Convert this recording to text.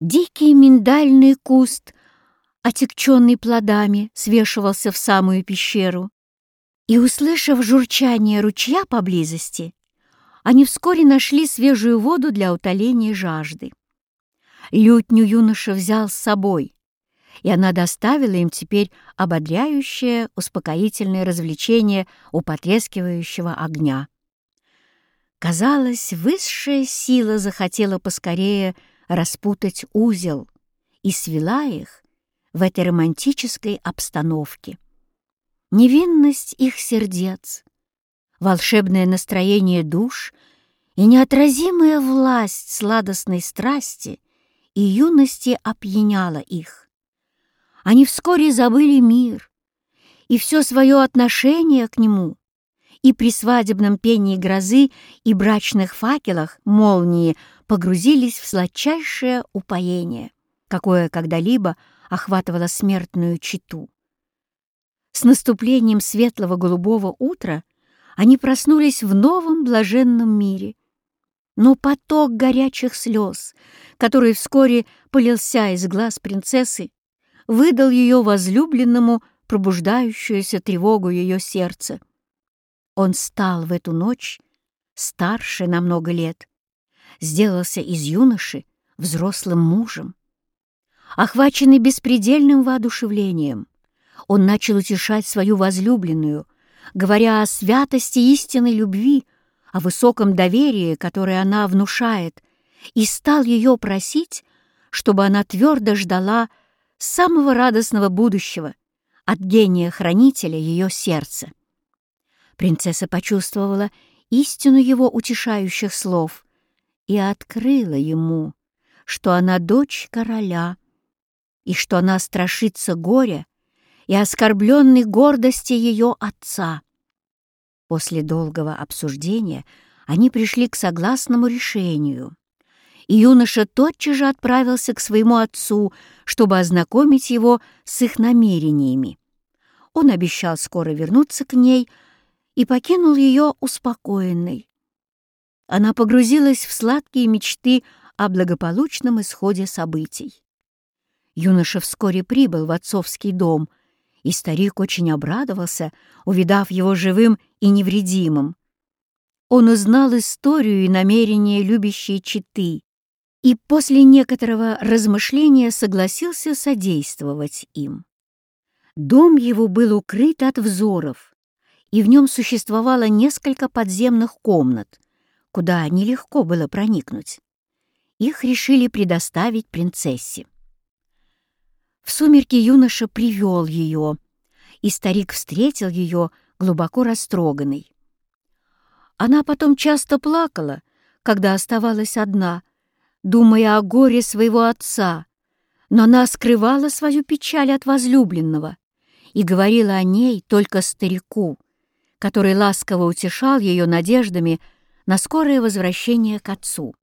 Дикий миндальный куст, отекченный плодами, свешивался в самую пещеру. И, услышав журчание ручья поблизости, они вскоре нашли свежую воду для утоления жажды. Лютню юноша взял с собой, и она доставила им теперь ободряющее, успокоительное развлечение у потрескивающего огня. Казалось, высшая сила захотела поскорее распутать узел и свела их в этой романтической обстановке. Невинность их сердец, волшебное настроение душ и неотразимая власть сладостной страсти и юности опьяняла их. Они вскоре забыли мир и все свое отношение к нему, и при свадебном пении грозы и брачных факелах молнии погрузились в сладчайшее упоение, какое когда-либо охватывало смертную читу. С наступлением светлого голубого утра они проснулись в новом блаженном мире. Но поток горячих слез, который вскоре полился из глаз принцессы, выдал ее возлюбленному пробуждающуюся тревогу ее сердца. Он стал в эту ночь старше на много лет, сделался из юноши взрослым мужем. Охваченный беспредельным воодушевлением, он начал утешать свою возлюбленную, говоря о святости истинной любви, о высоком доверии, которое она внушает, и стал ее просить, чтобы она твердо ждала самого радостного будущего от гения-хранителя ее сердца. Принцесса почувствовала истину его утешающих слов и открыла ему, что она дочь короля и что она страшится горя и оскорбленной гордости ее отца. После долгого обсуждения они пришли к согласному решению, и юноша тотчас же отправился к своему отцу, чтобы ознакомить его с их намерениями. Он обещал скоро вернуться к ней и покинул ее успокоенной. Она погрузилась в сладкие мечты о благополучном исходе событий. Юноша вскоре прибыл в отцовский дом — и старик очень обрадовался, увидав его живым и невредимым. Он узнал историю и намерения любящей читы, и после некоторого размышления согласился содействовать им. Дом его был укрыт от взоров, и в нем существовало несколько подземных комнат, куда нелегко было проникнуть. Их решили предоставить принцессе. В сумерки юноша привел ее, и старик встретил ее глубоко растроганный. Она потом часто плакала, когда оставалась одна, думая о горе своего отца, но она скрывала свою печаль от возлюбленного и говорила о ней только старику, который ласково утешал ее надеждами на скорое возвращение к отцу.